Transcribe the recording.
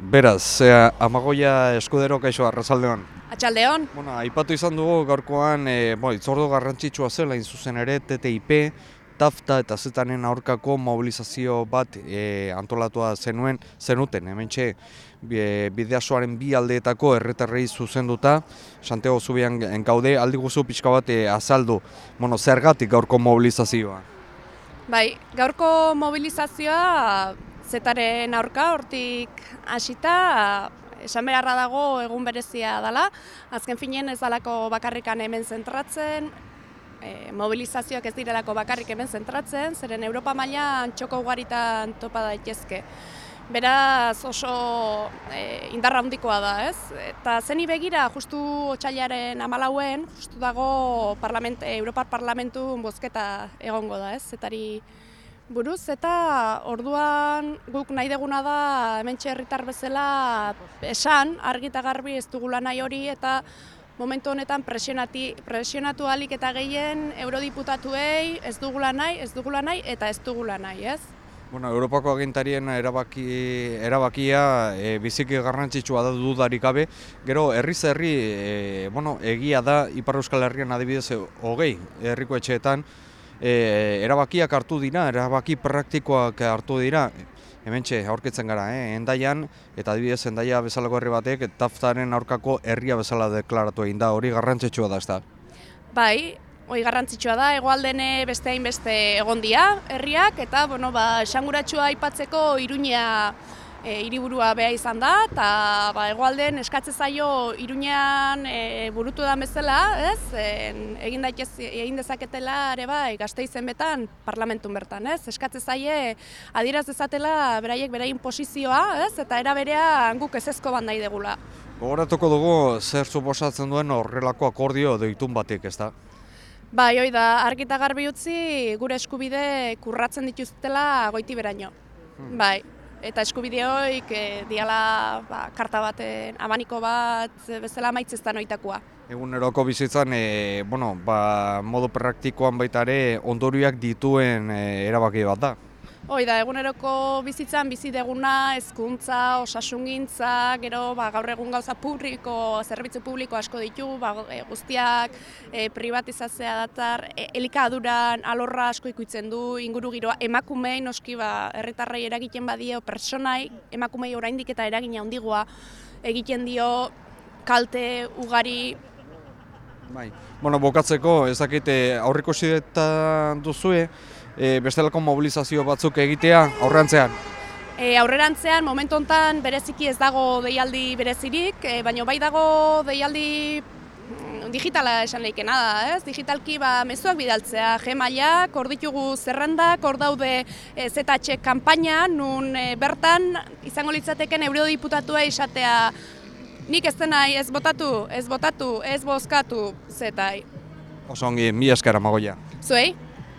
Beraz, eh, amagoia eskudero kaixo arrazaldeon. Atxaldeon, Bueno, aipatu izan dugu gaurkoan, e, bo, itzordu garrantzitsua zela, hain zuzen ere, TTIP, TAFTA eta zetanen aurkako mobilizazio bat e, antolatua zenuen, zenuten, hemen txe, bideasoaren bi aldeetako erreterrei zuzenduta, Santiago Zubian gaude, aldi guzu pixka bat e, azaldu, bueno, zergatik gaurko mobilizazioa. bai, gaurko mobilizazioa zetaren aurka, hortik hasita, esan beharra dago egun berezia dela, azken finean ez dalako bakarrikan hemen zentratzen, e, mobilizazioak ez direlako bakarrik hemen zentratzen, zeren Europa mailan txoko ugaritan topa daitezke. Beraz oso e, indarra handikoa da, ez? Eta zeni begira, justu otxailaren amalauen, justu dago parlament, Europar Parlamentu bozketa egongo da, ez? Zetari buruz, eta orduan guk nahi deguna da hemen herritar bezala esan, argi eta garbi ez dugula nahi hori, eta momentu honetan presionati, presionatu alik eta gehien eurodiputatuei ez dugula nahi, ez dugula nahi eta ez dugula nahi, ez? Bueno, Europako agintarien erabaki, erabakia e, biziki garrantzitsua da dudarik gabe. Gero, herriz herri, e, bueno, egia da, Ipar Euskal Herrian adibidez, hogei herriko etxeetan, e, erabakiak hartu dira, erabaki praktikoak hartu dira, hementxe aurkitzen gara, eh? endaian, eta adibidez endaia bezalako herri batek, taftaren aurkako herria bezala deklaratu egin da, hori garrantzitsua da, ez da? Bai, hori garrantzitsua da, egoaldene beste hainbeste egon dia herriak, eta bueno, ba, esanguratsua aipatzeko iruña e, hiriburua beha izan da, eta ba, egoalden eskatze zaio iruñean e, burutu da bezala, ez? En, egin, daitez, egin dezaketela ere bai gazteizen betan parlamentun bertan, ez? Eskatze zaie adieraz dezatela beraiek beraien posizioa, ez? Eta era berean guk ezezko bandai degula. Gogoratuko dugu zer suposatzen duen horrelako akordio deitun batek, ez da? Bai, hoi da, argita garbi utzi gure eskubide kurratzen dituztela goiti beraino. Hmm. Bai, eta eskubide hoik e, diala ba, karta baten, abaniko bat bezala maitzeztan oitakoa. Eguneroko bizitzan, e, bueno, ba, modu praktikoan baita ere ondorioak dituen e, erabaki bat da. Hoi da, eguneroko bizitzan bizi deguna, hezkuntza, osasungintza, gero ba, gaur egun gauza publiko, zerbitzu publiko asko ditu, ba, e, guztiak e, privatizatzea datar, e, elikaduran alorra asko ikutzen du, inguru giroa, emakumei noski ba, herritarrei eragiten badio, personai, emakumei oraindik eta eragina handigoa egiten dio kalte ugari Bai. Bueno, bokatzeko, ez dakite aurriko zidetan duzue, e, bestelako mobilizazio batzuk egitea aurrantzean. E, aurrerantzean, momentu honetan bereziki ez dago deialdi berezirik, e, baina bai dago deialdi mm, digitala esan leikena da, ez? Digitalki ba, mezuak bidaltzea, Gmailak, hor ditugu zerrendak, hor daude e, ZH kanpaina, nun e, bertan izango litzateken eurodiputatua izatea nik ez denai ez botatu, ez botatu, ez bozkatu zetai. Oso ongi, mi eskara magoia. Zuei?